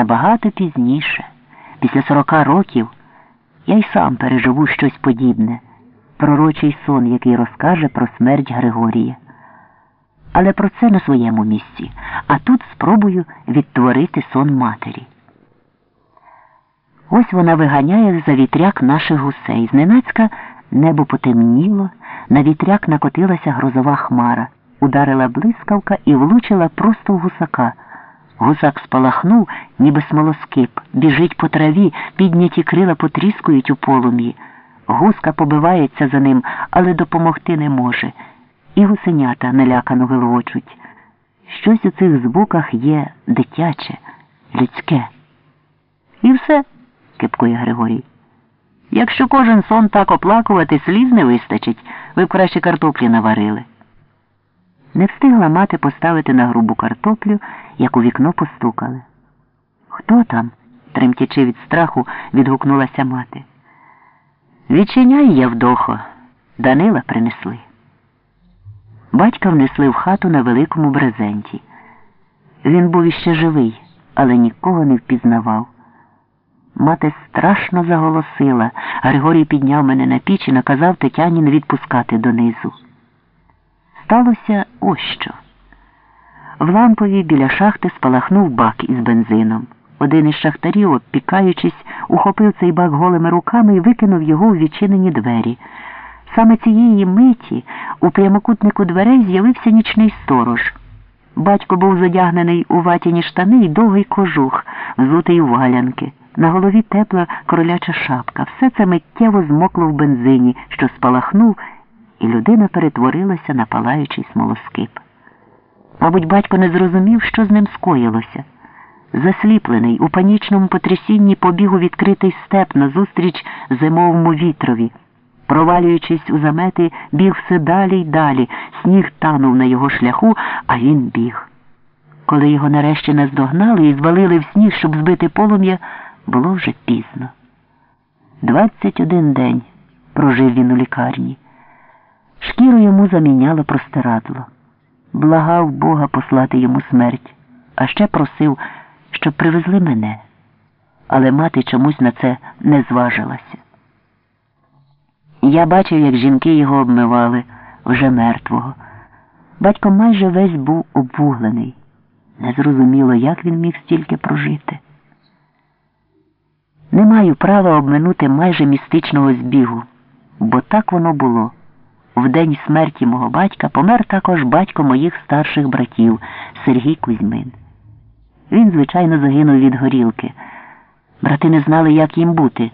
Набагато пізніше, після сорока років, я й сам переживу щось подібне, пророчий сон, який розкаже про смерть Григорія. Але про це на своєму місці, а тут спробую відтворити сон матері. Ось вона виганяє за вітряк наших гусей. Зненацька небо потемніло, на вітряк накотилася грозова хмара, ударила блискавка і влучила просто в гусака. Гусак спалахнув, ніби смолоскип, біжить по траві, підняті крила потріскують у полум'ї. Гуска побивається за ним, але допомогти не може. І гусенята налякано вилочуть. Щось у цих звуках є дитяче, людське. І все, кипкує Григорій. Якщо кожен сон так оплакувати, сліз не вистачить, ви б краще картоплі наварили. Не встигла мати поставити на грубу картоплю, як у вікно постукали. Хто там? тремтячи від страху, відгукнулася мати. Відчиняй, Явдохо, Данила принесли. Батька внесли в хату на великому брезенті. Він був іще живий, але нікого не впізнавав. Мати страшно заголосила. Григорій підняв мене на піч і наказав Тетяні не відпускати донизу. Сталося ось що. В лампові біля шахти спалахнув бак із бензином. Один із шахтарів, обпікаючись, ухопив цей бак голими руками і викинув його у відчинені двері. Саме цієї миті у прямокутнику дверей з'явився нічний сторож. Батько був задягнений у ватяні штани й довгий кожух, взутий у валянки. На голові тепла короляча шапка. Все це миттєво змокло в бензині, що спалахнув, і людина перетворилася на палаючий смолоскип. Мабуть, батько не зрозумів, що з ним скоїлося. Засліплений, у панічному потрясінні побіг у відкритий степ назустріч зимовому вітрові. Провалюючись у замети, біг все далі й далі, сніг танув на його шляху, а він біг. Коли його нарешті наздогнали і звалили в сніг, щоб збити полум'я, було вже пізно. Двадцять один день прожив він у лікарні. Шкіру йому заміняло простирадло. Благав Бога послати йому смерть, а ще просив, щоб привезли мене. Але мати чомусь на це не зважилася. Я бачив, як жінки його обмивали вже мертвого. Батько майже весь був обвуглений. Незрозуміло, як він міг стільки прожити. Не маю права обминути майже містичного збігу, бо так воно було. В день смерті мого батька помер також батько моїх старших братів Сергій Кузьмин. Він, звичайно, загинув від горілки. Брати не знали, як їм бути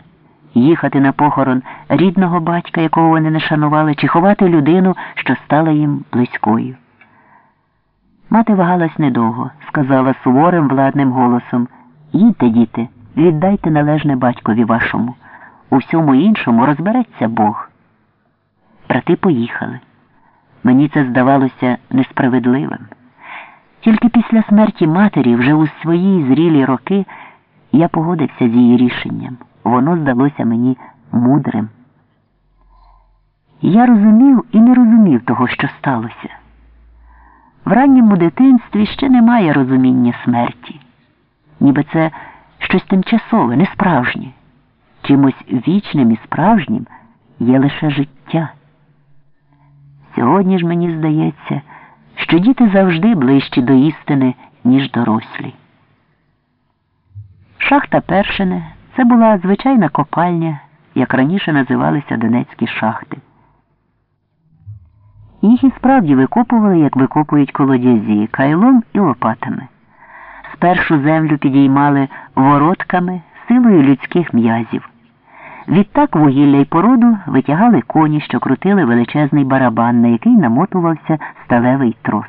їхати на похорон рідного батька, якого вони не шанували, чи ховати людину, що стала їм близькою. Мати вагалась недовго, сказала суворим владним голосом Їдьте, діти, віддайте належне батькові вашому. У всьому іншому розбереться Бог. Брати поїхали. Мені це здавалося несправедливим. Тільки після смерті матері, вже у свої зрілі роки, я погодився з її рішенням. Воно здалося мені мудрим. Я розумів і не розумів того, що сталося. В ранньому дитинстві ще немає розуміння смерті, ніби це щось тимчасове, несправжнє. Чимось вічним і справжнім є лише життя. Сьогодні ж мені здається, що діти завжди ближчі до істини, ніж дорослі. Шахта Першине це була звичайна копальня, як раніше називалися Донецькі шахти. Їх і справді викопували, як викопують колодязі, кайлом і лопатами. Спершу землю підіймали вородками силою людських м'язів. Відтак вугілля й породу витягали коні, що крутили величезний барабан, на який намотувався сталевий трос.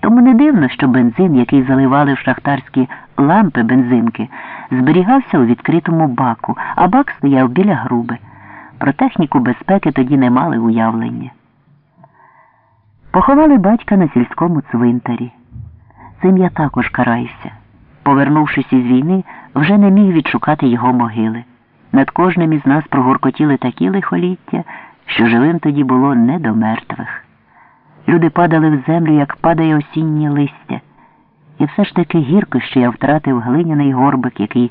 Тому не дивно, що бензин, який заливали в шахтарські лампи бензинки, зберігався у відкритому баку, а бак стояв біля груби. Про техніку безпеки тоді не мали уявлення. Поховали батька на сільському цвинтарі. Цим я також караюся. Повернувшись із війни, вже не міг відшукати його могили. Над кожним із нас прогуркотіли такі лихоліття, що живим тоді було не до мертвих. Люди падали в землю, як падає осіннє листя, І все ж таки гірко, що я втратив глиняний горбик, який